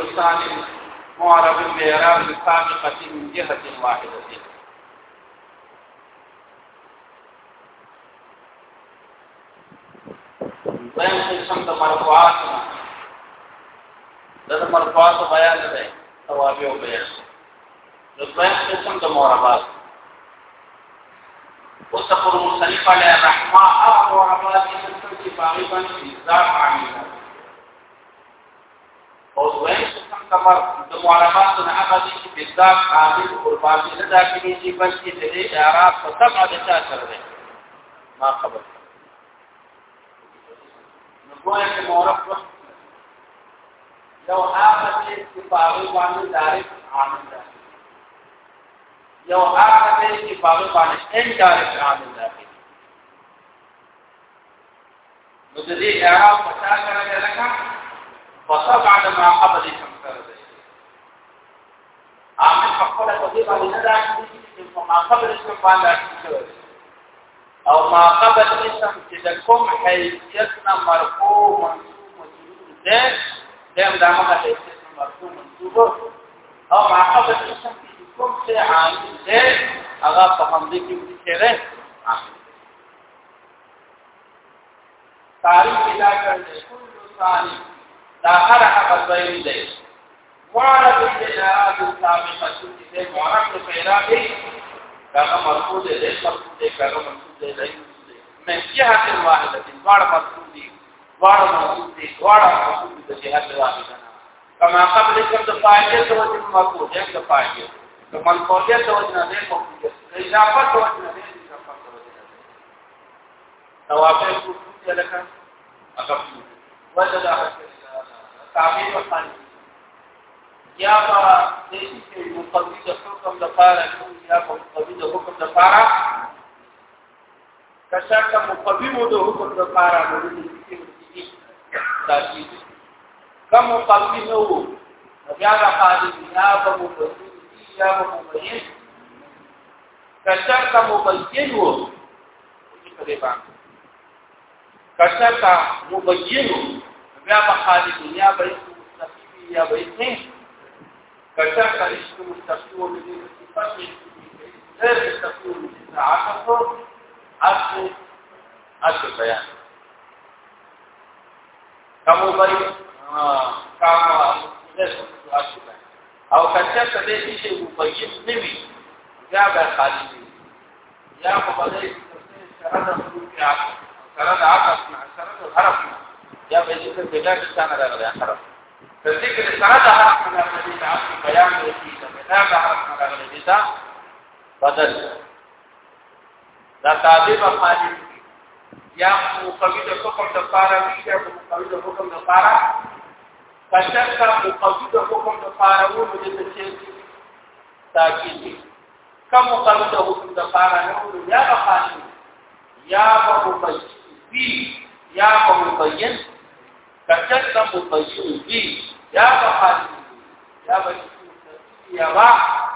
الأمر الثاني معرب بإعراب السابقة من جهة واحدة دویم قسم د مرفوعات دا د مرفوعات بیان دی توابع او بیان د قسم د معربات وصف المصنف علی الرحمه او معربات چې په اړه باندې ځان عامل اوسوي کمر د معلومات نه هغه دي چې ځان عامل قرباني نه داخلي شي بلکې د دې اعراب په سبع د چا سره ده ما خبر نو کوه چې معرف یو هغه چې په هغه باندې دایرک عامل ده یو هغه چې په هغه باندې ان دایرک عامل ده نو د دې اعراب په چا سره ده وصار بعد ما قبل خمسة عامل حقول قضية ولدها وما قبل اسم فعلا او ما قبل اسم اذا كم حيث نه مرفوع منصوب ده دیم دا مرفوع منصوب او ما قبل اسم اذا كم څه عامل ده هغه په همدې کې کېره كل ثاني دا هر هغه ځای دی د الجنارات السابقه دې د په پیدا دی دا مرفوض دی مرفوض دی کله مرفوض دی دی من جهه واحده واړه مرفوض دی واړه مرفوض دی واړه مرفوض دی جهه واحده کما قبل کوم د فاعلیت او د مرفوض دی د فاعلیت کمن فاعلیت او د نه مرفوض دی اضافه او د نه توافق کوي لکه هغه وجد هغه کامل وخان یا با دیشی چې مقدس د حکم لپاره یا با مقدس د حکم لپاره کشاک مقدم د حکم لپاره د دې کې تاسو کوم مقدم نو بیا د قاضي یا با مقدس یا با مبین کشاک مبین وو چې په دې باندې کشاک مبین وو بیا په خالي دنیا به مستقیم یا به نه کچا کرشت مستقیم او دې صفات دې مستقیم تعاقب اصل اصل بیان کوم بری کام او کچا څه دې چې مبین نه وي بیا به خالي ذکر بلا لسان راغلی اخر ذکر سره د حرف مراغلی د عام بیان وکي د بلا د حرف مراغلی دا بدل دا تعذيب افعال یا مقوی د حکم د پارا یا مقوی د حکم د پارا کشک مقوی د حکم د پارا وو د تشیل تاکید کم مقوی د حکم د پارا نو یا افعال یا په مقوی یا په مبین تكلم الطيب فيه يا محل يا بني يا بحر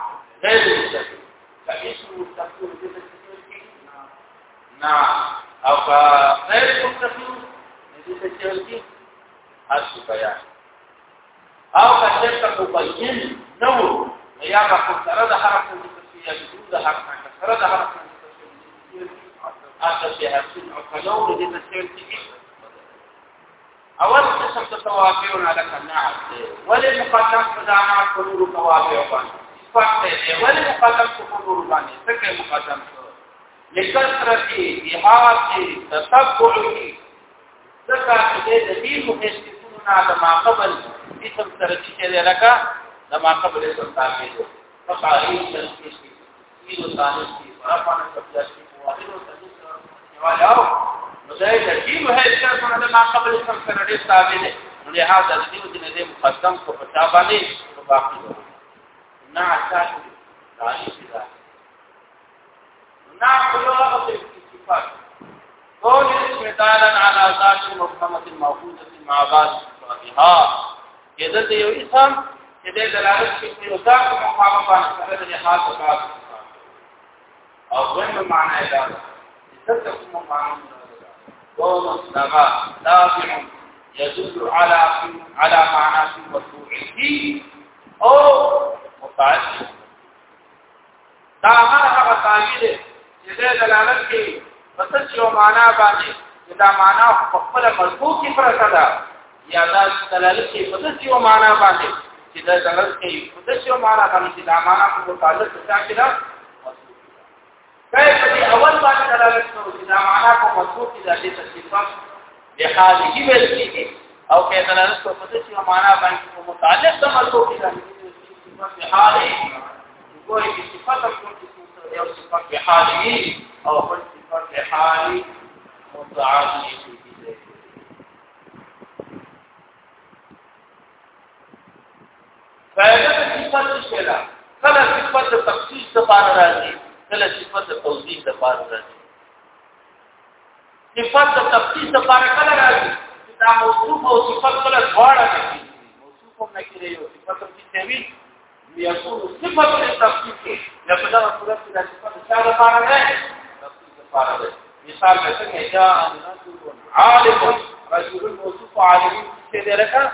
غير الشكل فاسمه التقول كده نعم او غير التقول دې تشهرتي اصل بیان او کچته کو بیان نو یا ما کو سره د حرف د تسمیه د حرف سره د حرف د تسمیه اصل به حسن او کلو دې تشهرتي اول قسم د توابعون علی قناعت ولی مقدم قناعت په نور توابع باندې فقط ولی مقدم په نور باندې څنګه مقدم لکثرت احاطه تتبع کی ځکه چې د دې مخکښتونو نه د ما قبل قسم سره چې لکه د ما قبل اسم تابع فقاری تلکی کی یو ثاني کی په اړه په تفصیل کې واضح او تفصیل خدای ترتیب ہے اس کا سنت ما قبل اس سنت کے تابع ہے لہذا دیو دین دے مقدم کو پتا والے تو باقی ہو نہ اچھا دانی سیدھا نہ کلو وقت استفاد قول اسم تعالی على ذات محمد الموجوده مع بعض صفاتها کده ته یو اسم کده دلالت کوي یو ذات محمد باندې سره د حالت او او څنګه معنی دا څه څه معنی ومصدقا تابع يدل على على معنى وقوعه او متعدد دا هغه هغه تعبیر چې دلالت کوي پس یو معنا باندې دا معنا په خپل مضبوط کې پرته ده یا دا دلالت کوي پس یو معنا باندې چې دا دلالت کوي پس یو معنا باندې دا معنا په تعلق سره کې ده کای اول باندې دلالت کوي دا معنا په مضبوط دي د دې تصفیه د حاله ویل کیږي او کې دلالت کوي په دې معنا باندې په متعلق د مضبوط دي د حاله کوئی د صفات په یو صفات په حاله او په صفات په حاله متعالي دي فائدہ صفات څه ده کله صفات د تخصیص لپاره راځي کله صفت توضیح د پاره راځي صفت د تفصیل د پاره کله راځي دا موصوف او صفت کله دواړه دي موصوف هم نکړي او صفت هم چې وي یقول صفت د تفصیل یا په دا صورت کې د صفت د پاره نه تفصیل د پاره ده مثال به څنګه یا عالم رجل موصوف عالم چې درکا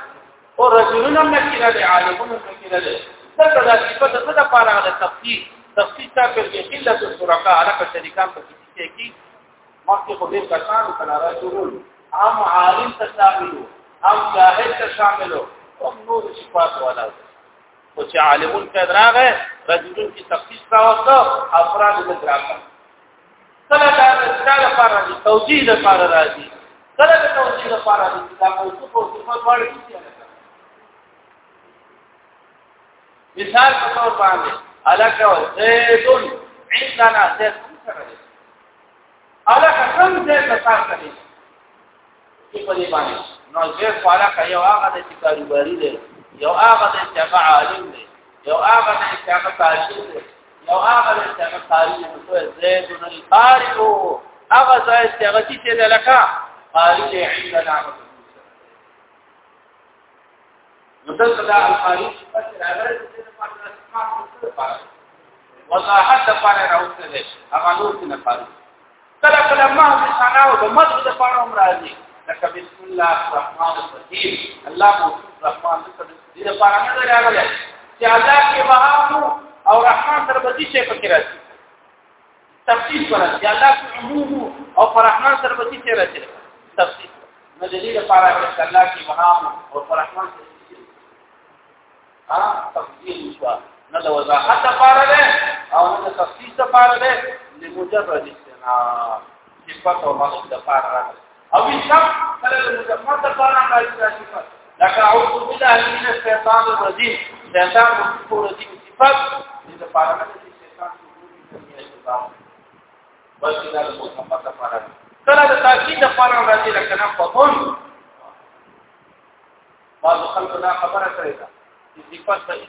او رجلنا مکینه عالمون مکینه ده دا صفت د پاره د تفصیل تخصیص تا پر کې قلت الشرکا علاقه شریکان په کې کې مخکې خو دې کسان کلاره شروع عام عالم ته شامل هم جاهل ته شامل او نور صفات والا او چې عالمون کې دراغه رجلون کی تخصیص تا وکړه افراد دې دراغه کله دا استعاره لپاره دي توجیه لپاره راځي کله دا توجیه لپاره دي دا موضوع په صفات وړ مثال په تور باندې الک زید عندنا زید الک کم زید کار کوي چې په دې باندې نو زید فارق یو هغه د کاروباري دی یو هغه د شفاع عالم دی یو هغه د شفاع تعلیم دی یو هغه د شفاع تعلیم دی زید القارئ هغه زید چې هغه چې لکه قارئ عندنا مدلل دا القارئ څه راغلی وضاحت لپاره راوستل هغه نور څه نه پاره کله کله ما د ثناو د مدد لپاره هم راځي لکه بسم الله الرحمن الرحیم الله موصوف رحمان د دې لپاره نه راغلی چې الله کې وهانو او رحمان تر بدی شي پکې راځي تفصیل ورته الله کې عموم او پر رحمان تر بدی شي راځي تفصیل نو د دې لپاره چې الله کې وهانو او پر رحمان تر تفصیل شو نه د وضاحت لپاره ده او نه د تفصیل لپاره ده لمجرد استناد صفات او مصدر لپاره او شب کله د مجرد لپاره راځي صفات لکه اعوذ بالله من الشیطان الرجیم شیطان مذکور دي صفات د لپاره نه د شیطان بلکې دا د مجرد لپاره کله د تاکید لپاره راځي لکه نه په بعض خلکو دا خبره کوي چې صفات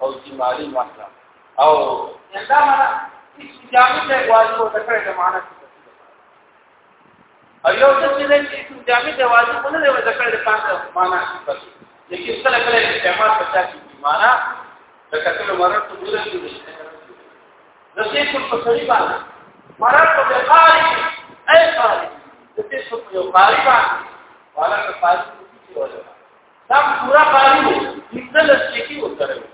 او چې مالی مطلب او دا معنا چې جامع ته واجب او ذکر ته معنا او یو څه دې چې چې جامع ته واجب نه دی ذکر تکړه ته معنا د کیسه کله چې ما په چا کې معنا د کتل مرته ګورې چې نه د څه په سړي باندې مرته په قالې اي قالې د څه څه یو قالې باندې والا په پاتې کې وځه دا پورا قالې دې څه لږ کې وځره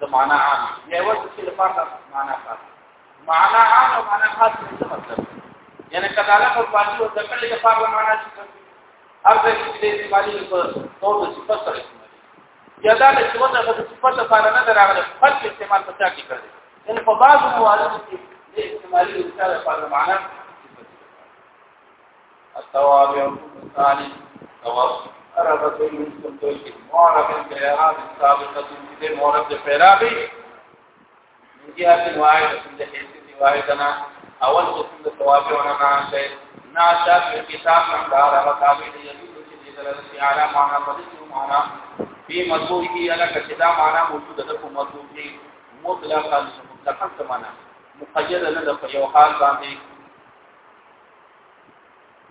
د معنا عام دی یو څه لپاره معنا خاص معنا عام او معنا خاص څه مطلب یعنی کداله په پاتې او ذکر لپاره معنا څه هر ځای کې د مالی په تور د صفات سره یادا له څه وجه د صفات لپاره نه دراغله خپل استعمال په ځای کې کړی یعنی په بعضو موارد کې د استعمالي مثال لپاره معنا التوابع الثاني توسط عربت المسلم توشي معرب البيعات السابقة كده معرب الفيرابي من جهة واحدة من حيث واحدنا اول قسم التوابع انا شيء ناشا في الكتاب من دار وقابل يدل في دلالة على معنى قدس معنى في مصوره على كتاب معنى موجود لكم مصوره مطلقا مطلقا معنى مقيدا لدى في حال باندې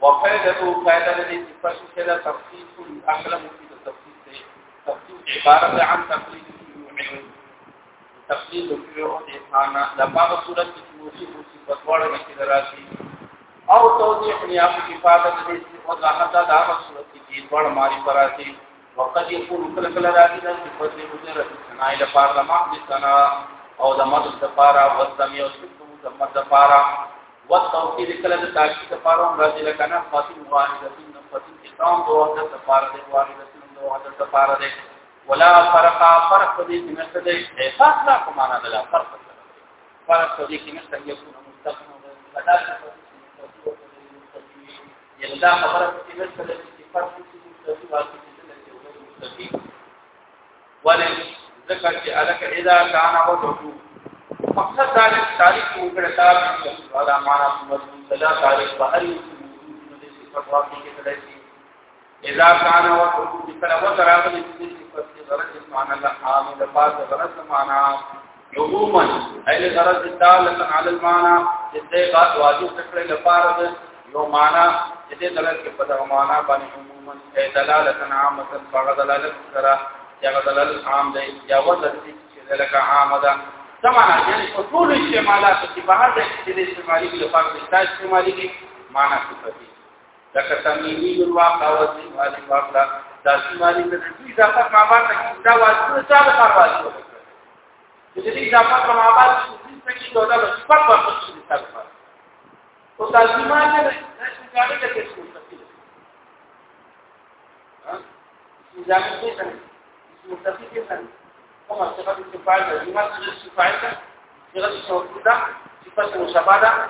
وفائدته فائدة لدي تفسير كده تفسير أغلى مفيد التفسير تفسير عبارة عن تفسير المعين تفسير الفيرون إحانا لبعض سورة تشموسي مصيبة وارد مكيد راشي او توضیح نیاب کفادت دیسی وضاحت دارا صورت کی جید وڑ ماری پراتی وقد يكون كل كل راضي ده په دې مجرد سنای لپاره لمح د سنا او د مد لپاره او د میو د مد لپاره والتوحید کله د تاکید لپاره هم راځي لکه نه فاصل واحده نو فاصل کتاب دوه د لپاره د واحده دوه د لپاره ده ولا فرق فرق دې چې نشته د احساس لا کومه نه ده فرق فرق دې چې نشته یو مستقیم ده دا یلدا خبره چې نشته د صفات چې مستقیم ولې ذکر چې الک اذا كان وجهه مقصد دا چې تاریخ وګړه دا چې والا معنا مضمون دا تاریخ په هر یو کې صفات واقع کې تلای شي اذا كان و چې کله و راغلي چې صفات کې غرض معنا له عامل پاس غرض معنا عموما ایل غرض دالت علی المعنا چې دا واجب څخه لپاره یو معنا چې دلالت کې په دغه معنا باندې عموما ای دلالت عامه فقط دلالت سره یا دلالت عام دی یا ولسی چې لکه عامه سمانا یعنی په ټول استعمالاتو کې بهر د استعمالي کې پاکستان استعمالي کې معنا کوي لکه تمیمی الواقع او استعمالي واقع دا استعمالي د دې اضافه معبد کې دا واسطه چا د پرواز کوي د دې اضافه معبد چې دا د صفات په څیر دي تاسو او تاسیمانه د ځانګړي د تاسو څخه ځانګړي څنګه مستفیدې څنګه كما صفة التفاعل لما صفة التفاعل صفة التوكيد صفة المشابهة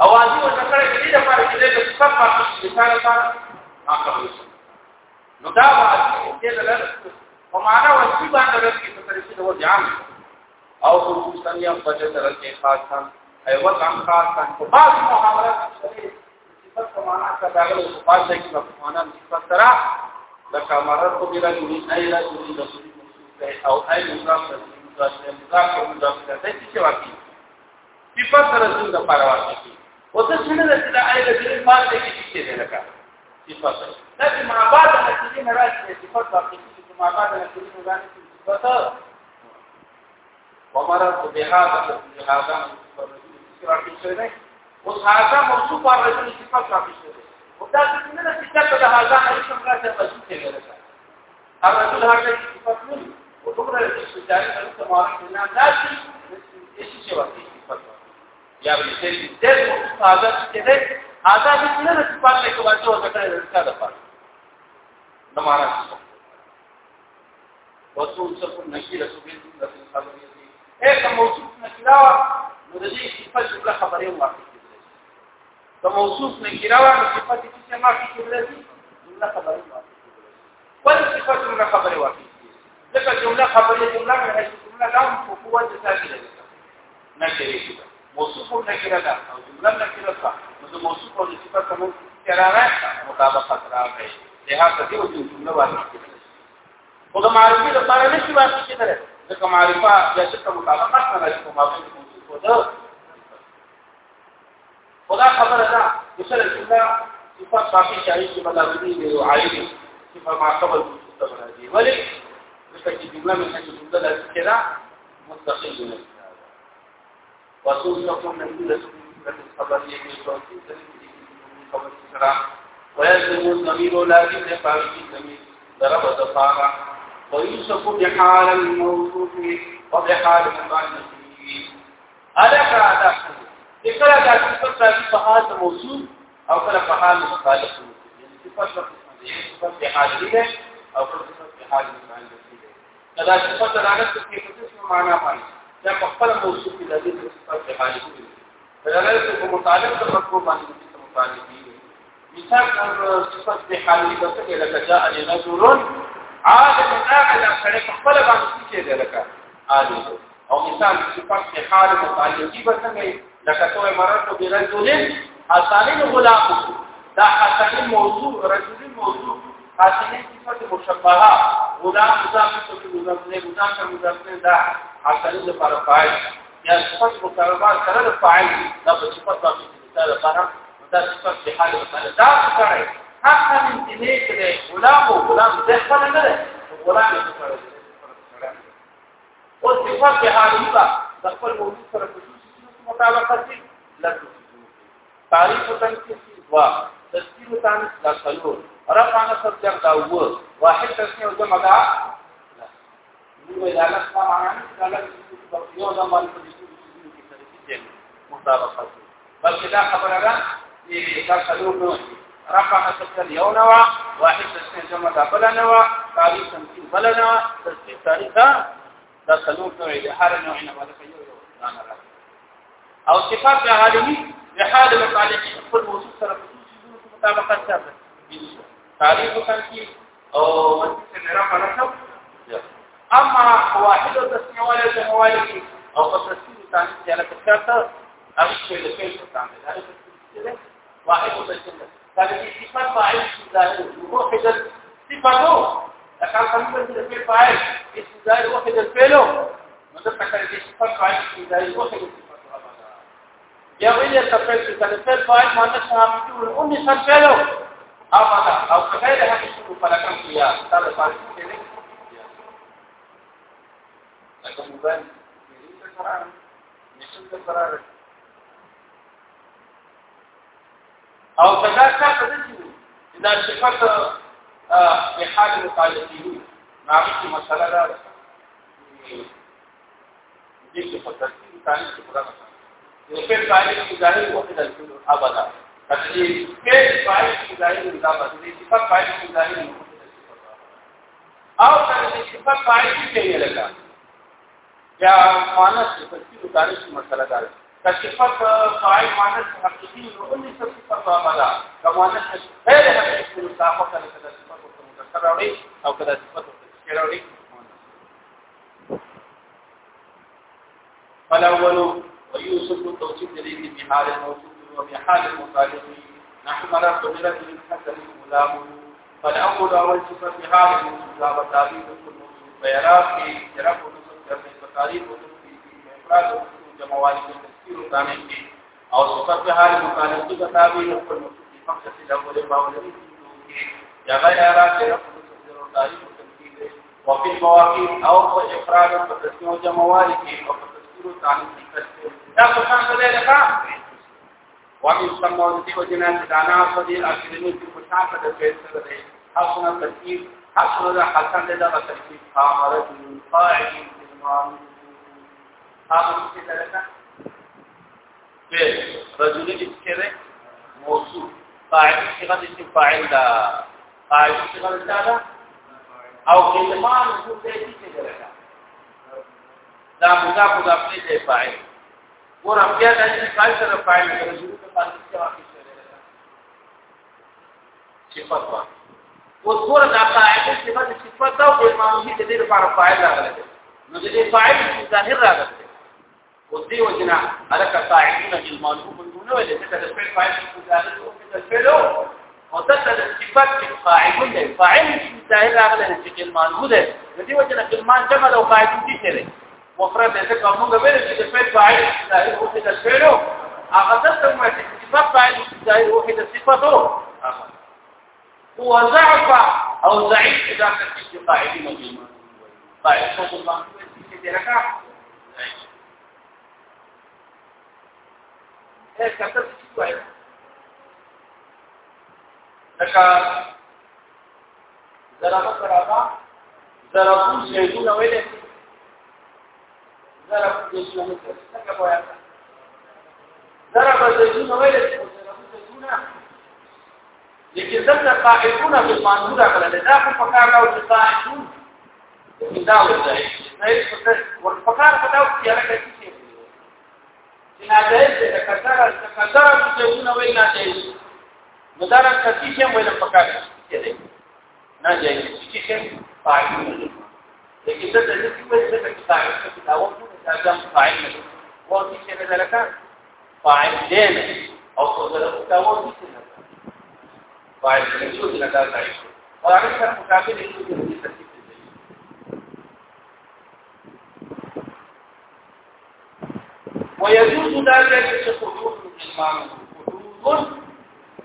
اواجه وتكره جديدة فارق إليك صفة ما تشتفاعل ما قبل نو دا واجه دې لږ په معنا ورسي باندې ورسي په طریقې د وځان او خصوصا یم په دې سره کې خاصان ایو کم خاصان په بعض محاورات کې صفات په معنا کې داخله په پاتې کې په معنا صفات سره لکه مرته بلا جوړې نه لري د او هاي مضاف مضاف مضاف کته چې واکي صفات رسول د پاره واکي او ته څنګه د دې د دې پاتې کې څه دی لکه صفات دا چې ما بعد د دې نه راځي صفات واکي چې ما بعد د دې نه راځي صفات ومرض بهذا بهذا اوس هاذا موصوف پر رسول صفات واکي او دا څنګه د صفات د هاذا هیڅ څنګه څه پېښېږي هر رسول هغه صفات نه وتقرأ الاستدلال المتمارس من الناس ايش شو يا ابن سيدي ده هذا كده هذا من له صفات له کومه څه وکړه دا ده پاره نو مارا وصول څه نشي رسول الله صلی الله علیه وسلم اې کوم موصوف نکراوه نو د دې صفات څخه خبرې واقع که موصوف نکراوه نو صفات کې څه ما کې کېدل دي الله خبرې واقع کول صفات نه خبرې واقع ځکه جمله خبرې جمله مې هیڅ جمله دا په قوت ساتي نه کېږي موصوف نه کېږي دا او جمله نه کېږي نو د موصوف او صفت کوم قرارات مطابقت راغی لهدا دې او جمله واقع کېږي خو د معرفي لپاره نه شي واقع کېدل ځکه معرفه یا څه مطابقت نه راځي په مابین موصوف او د خدا خبره ده چې سره جمله صفات باقي شایي چې بلغې دي او عايدي چې په معقبل مستمر دي ولی مستكدمة من حيث تبدل كلا مستقل من هذا وسوسكم من كل سورة الخبرية من توسيس من قبل الكلام ويلزم الضمير لكن يفعل في الضمير ضرب ضفارا ويوسف بحال الموصوف وبحال المعنى ألا كرادا ذکر ادا صفت راځي په حال موصوف او کله بحال مخالف یعنی صفت په حال دی او کله په حال دا صفت راغت کې په معنا باندې دا په خپل موضوع کې د دې صفت کې باندې کوي دا راغت په مطابق د مطلب باندې په مطابق دي مثال پر صفت په حال کې څه کې لکه جاء لنذر عاد مناعل سره په خپل باندې کې دی لکه عادي او مثال صفت په حال متعلق دي څنګه لکه تو مرته برجل حسان غلام دا حسان موضوع رجل موضوع حسنه صفت مشبهه غلام مضاف صفت مضاف نه مضاف کا مضاف نه دا حسنه لپاره فاعل یا صفت مقربه سره فاعل دا صفت د مثال لپاره دا صفت په حال مثال دا څنګه حقا من دې کې غلام او غلام د خپل نه ده غلام د خپل او صفت په حال دا د خپل موضوع سره خصوصي مطابقت لري تعریف تنقیسی دوا تسکیر تانس لا سلور رفع نصب جر دا و واحد تسميع جمع دا نو دا لک ما معنا دا لک یو دا مال په دې کې کې کې مطابقه بلکې دا خبره ده چې دا څلور رفع نصب جر یو نو واحد تسميع جمع دا بل نو تاریخ تمثيل بل نو تسميع تاریخ دا څلور نوع دي هر نوع نه ولکه یو یو او صفات عالمي لحال متعلق بالموضوع سره مطابقه ثابته تعریف وکړي او مسجد نه راغله اما واحد او تسمیه ولا جمواله او تسمیه ثاني چې له کټه هغه څه له کې څنګه واحد او تسمیه کله چې صفات فاعل ظاهر وحد صفاته لكن خلينا نقول في فاعل اسم ظاهر وحد الفعل مدرسه كان دي صفات فاعل ظاهر وحد الصفات يا غير التفعيل كان الفعل فاعل معناه شامل كل صفات فعله امنا او غیر هغه څه په لکم کې یا دا د پاره څه نه لکه موبایل دې څه قرار نشم څه قرار او څنګه څه پدې چې دا صفات په حال مطالعه نامي مسله ده دې څه په ترتیب باندې څه قرار دې په تعریف کې ظاهر وخت د ابدا اصلي کې فایل کې ځای نه دا باندې چې په فایل کې ځای نه او کله چې په فایل کې ځای لگا یا مانس په دې دوکانه کې مسله ده کشفت فایل مانس حقيقي نو نه څه په معاملہ کومانه غیر حقيقي مصافه کله چې صفات او مذکر راوړي او کله صفات او تذکر راوړي فالاول ويوسف توصيف دليل بحال الموصوف وفي حال المخالفين نحن لا قدرة للحسن الملام فالأول أول صفة في حال المصدى وتعريف الخلوص بيرات کے جرف و نصف کرنے پر تعریف و نصف افراد و نصف جمعوالی کے تذکیر و تعمل کے اور صفت في حال مخالفی کا تعبیر و نصف کی فقص الأول باولوی کے یا غیر آرات کے رفع نصف و تعریف و تذکیر وفي المواقيت او په افراد او تذکیر و جمعوالی کے او تذکیر و تعمل کے تذکیر دا څنګه لري وامي سمون دي وجنا دانا په دې اصلي کې پوښتنه د فیصله ده حسن ترتیب حسن ده حسن ده د ترتیب امر قاعد امام هغه څه درته په رجل کې موصول فاعل صيغه فاعل ده فاعل صيغه ده او کلمه موجوده دي چې درته دا مضاف مضاف له فاعل ګور بیا د دې کال سره فایل کې شروع ته پاتې شوی صفات وا او څور دا قاعده صفات صفات او معمولی د دې لپاره فایل راغله نو دې فایل ظاهر راغله او دې وجنا الک قاعدون المعلوم دونه ولې څه د فعل فایل ظاهر او د فعل او د صفات قاعدون فاعل ظاهر راغله چې المعلوم ده دې وجنا کلمان جمع او قاعدون دي څه مفرد الفكرة موجة بين الفعل فاعل الزائر وحد الفعل أخذت ما صفات فاعل الزائر وحد صفته هو ضعف أو ضعيف إذا كانت قاعدة مجموعة قاعدة مجموعة هيك كتبت شوية لك ضربت ضربة ضربوا زيدون ويلك ضرب جسمه څنګه وایي ضرب جسمه ویل لیکن زمنا قائلون في المنظور على ذاك فكار او قائلون دا وځي نه ورفقار په تاو کې هغه کوي چې نه ده چې کثره کثره چې ونه ویل نه دی مدارک کتی چې ویل پکار دی نه دی چې چې قائلون لیکن دا د دې په څیر کې دا وځي ترجم فاعل نه هو چې څه ذلك فاعل دې او څه ذلك هو چې څه فاعل دې شو چې لگا کوي او هغه سره مقابل دې شو چې ترتیب ويجوز ذلك في حدود الإمام حدود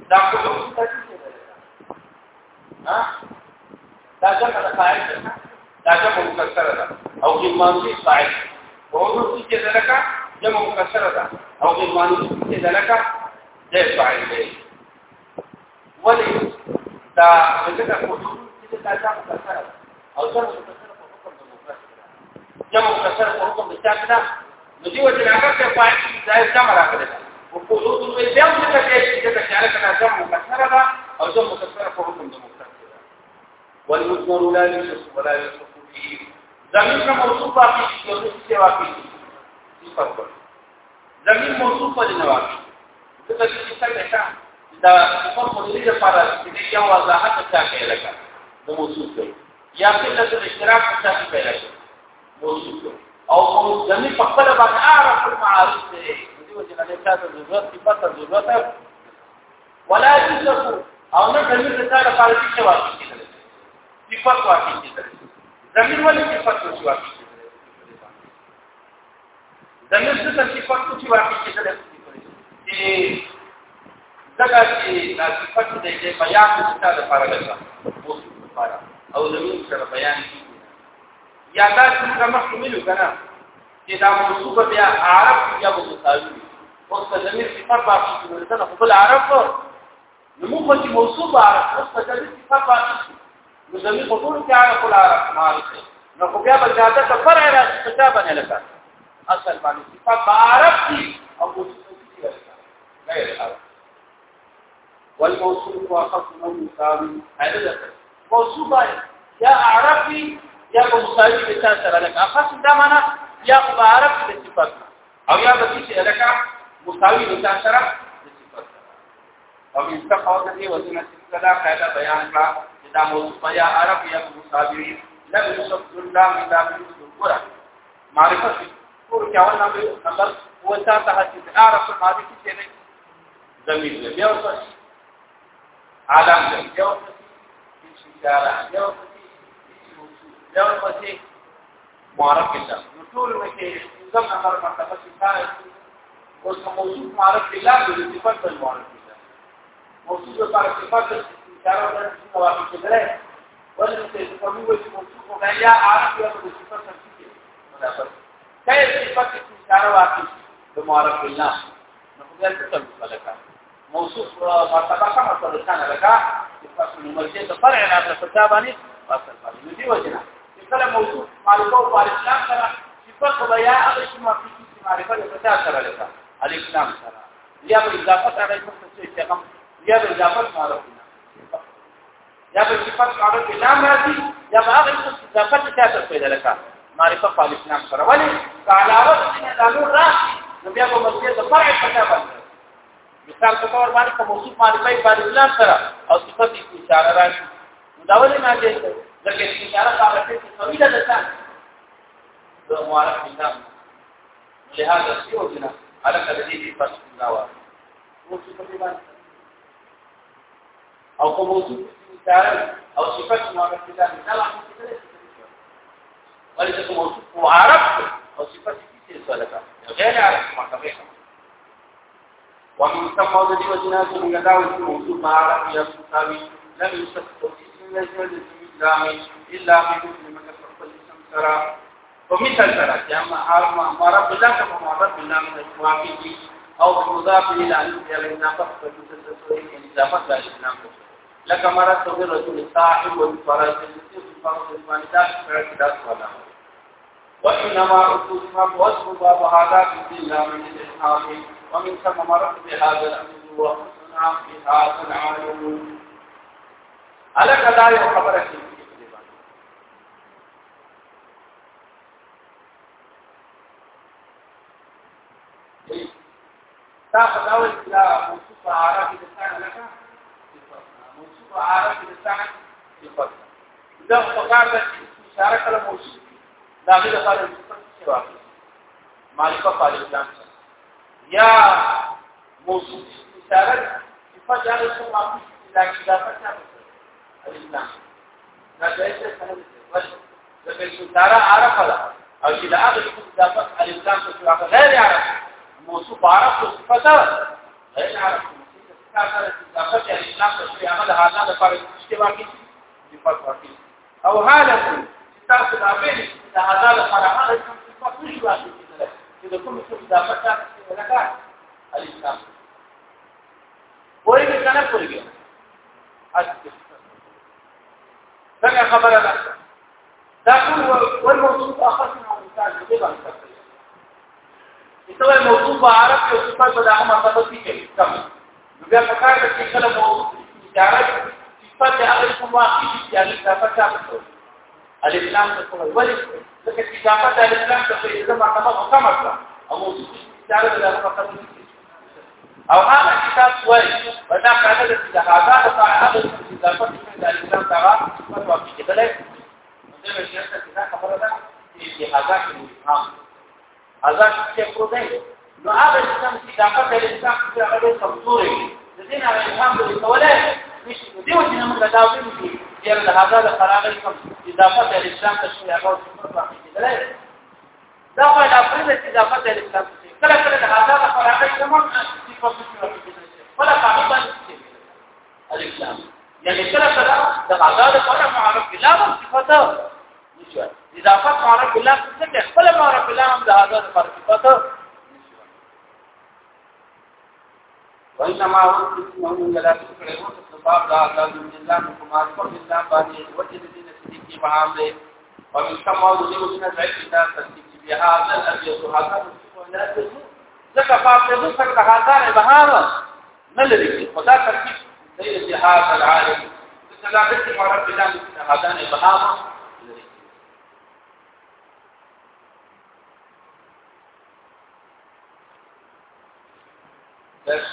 دا حدود تجوز ها دا څنګه فاعل دا څنګه مفسر ده او کې ماضي فاعل فوضو چې دلکا جمع مکسره ده او د مانو چې دلکا د فاعل دی ولی دا ځکه فوضو چې دا جمع مکسره او جمع مکسره په حکم د مکسره جمع مکسره په حکم د چا ده نو دی وجه راکړه چې فاعل ځای جمع راکړه او فوضو د وی بیا موږ ته چې دا چې راکړه جمع مکسره ده او جمع مکسره په حکم د مکسره والمذمر لا يشرك ولا يشرك به زمين نه موصوف واقع شي او څه څه واقع شي صفات ور زمين موصوف ولې نه واقع څه چې څنګه تا دا صفات مولې لپاره چې یو وضاحت چا کوي لکه د موصوف دی یا قله الاشتراک چا کوي پیدا شي موصوف او زمين په خپل باندې اعرف المعارف دی دې وجه نه چا ته ضرورت صفات ضرورت ولا يوصف او نه زمين څه لپاره چې واقع شي صفات واقع شي زمير ولې صفت شو واقع زمير څه صفت شو واقع کېدل چې دغه چې دا صفت دې بیان د ستاره لپاره لږه او زمير سره بیان یا دا څنګه مخملو کنه چې دا موصوفه بیا عرب یا متساوی اوس په زمير صفت واقع کېدل نه خپل عرب نو موږ چې موصوفه عرب اوس په دې صفت واقع نو زمي خطول کې عارف العرب معرفت نو خو بیا فرع را کتاب نه اصل باندې صفات معرفت دي او موصوف دي غیر من مصاب هذا موصوف يا اعرفي يا مصاب بتاثر لك اخص ده معنا يا عرفت الصفات او يا بتيش لك مساوي بتاثر الصفات او تقاضي وزنه الكلام هذا بيان دا موصوفه یا عرب یا مصابرین لم يصف الله من داخل الذكر معرفت کو کیا ول نمبر وہ چاہتا ہے کہ عرب ماضی کی چیز نہیں زمین دے بیا وسط عالم دے بیا وسط اشارہ بیا وسط بیا وسط معرف اللہ نطول میں کہ زم نمبر مرتبہ ستارہ اس موضوع معرف اللہ کی صفات المعرف اللہ موضوع پر صفات اشاره ده چې موافق کېدلای ولې چې کومي وې چې موصوف وګڼي یا عارف یا د صفات تفصیل مناسب کای صفات چې اشاره واکې د معرف الله نو خدای ته تعلق لگا موصوف مرتبه کا مرتبه ځان لگا صفات مرجه د فرع نه د کتابانی واصل باندې دی وجنه کله موصوف معرفه او اسلام سره صفات بیا هغه چې موافق چې معرفه د کتاب سره لگا الاسلام سره یا په اضافه سره چې کوم یا په اضافه معرفه یا به صفات معرفه کې نام راځي یا به هغه څه اضافه چې تاسو پیدا لکه معرفه په اسلام سره ولی علاوه دې دانو راځي نو بیا په مسجد د فرع پتا باندې مثال په تور باندې کوم موصوف معرفه په اسلام سره او صفات یې اشاره راځي دا ولې نه دي ځکه چې اشاره هغه څه چې سوي ده تاسو د معرفه اسلام لهدا سيو جنا علاقه دې په اسلام او کوم موصوف تعرف او صفات معرفتها من الله ولذلك موصوف وعرفت او صفات في سلسلتها غير عرفت مرتبه ومن ثم وجد وجناس من يدعو الموصوف ما عرف يسوي لم يسقط من الجهل الإسلامي إلا بمثل ما كسب الإسلام سرا ومثل سرا كما عرف ما عرف بالله كما عرف بالله من الإسلام او بالمضاف إلى أن يلقى نفس فلسفة الإسلام فلسفة الإسلام لکه مرته به رسول صاحب او فرض دې په باندې دا څه دا سوالا وانما اصولها وصف باب هذا في الله من الاسلام ومن ثم مرت بهذا الامر وحسن في هذا العالم على كذا یو خبره کې دا په دا لکه وعارف لسان الفضل ده فقط اشاره کله موجود دا غیر فارغ څه واقع مالک فارغ ځان یا موجود اشاره صفات هغه څه معقول دي دا چې دا څه الاسلام دا دایته څنګه وشو لکه اشاره عارفه ده او چې دا هغه څه دا څه الاسلام څه واقع غیر عارف موصوف عارف صفات غیر عارف کار سره اضافه چې اسلام په عمل حالت لپاره مشکل واقع دي په واقع او حالت چې تاسو د خپل د حالت لپاره حالت چې په خوش واقع دي چې د کوم څه اضافه تاسو نه کار اسلام وایي کنه پوریږي څنګه خبره ده دا ټول ور موضوع اخصنا مثال دې باندې کوي دا موضوع په عرب کې او په دغه مطلب کې کوي نو بیا په کار کې کله مو تجارت صفات هغه کوم واقعي چې هغه صفات تاسو الاسلام څه ولې ځکه چې صفات الاسلام څه یې زما کومه حکم کړه او تجارت د فقط او هغه کتاب وایي په دا کار کې چې هغه د هغه صفات د الاسلام څخه صفات واقعي کېدلې نو دا چې څه خبره ده چې هغه کې هم هغه څه پروت دی نو هغه انسان چې دا په انسان کې هغه کمزورې د دې نه الهام دې کولای نشي نو دیو چې موږ دا وایو چې یې له هغه د فراغې کم اضافه د انسان ته شي هغه دا په دا پرې چې اضافه د انسان کله کله د هغه د فراغې کم چې په څه کې ولا هغه باندې الاسلام یعنی کله کله د هغه د فراغ معرف بلا صفته نشي اضافه معرف بلا څه خپل معرف بلا هم د هغه د فراغ صفته وإنما وصف اسمه ولا شكر وصف الباب لا أعلم من الله منكم أكبر من الله بانه وجد دين السديق بعامله ومن ثم وجد من العلم لا تسديق بهذا الأبيض هذا ولا تزور ذكا فاطمه ذكر هذا بهذا ملذي خدا ترتيب زي بهذا العالم تلاقيت مرات الله مثل هذا بهذا That's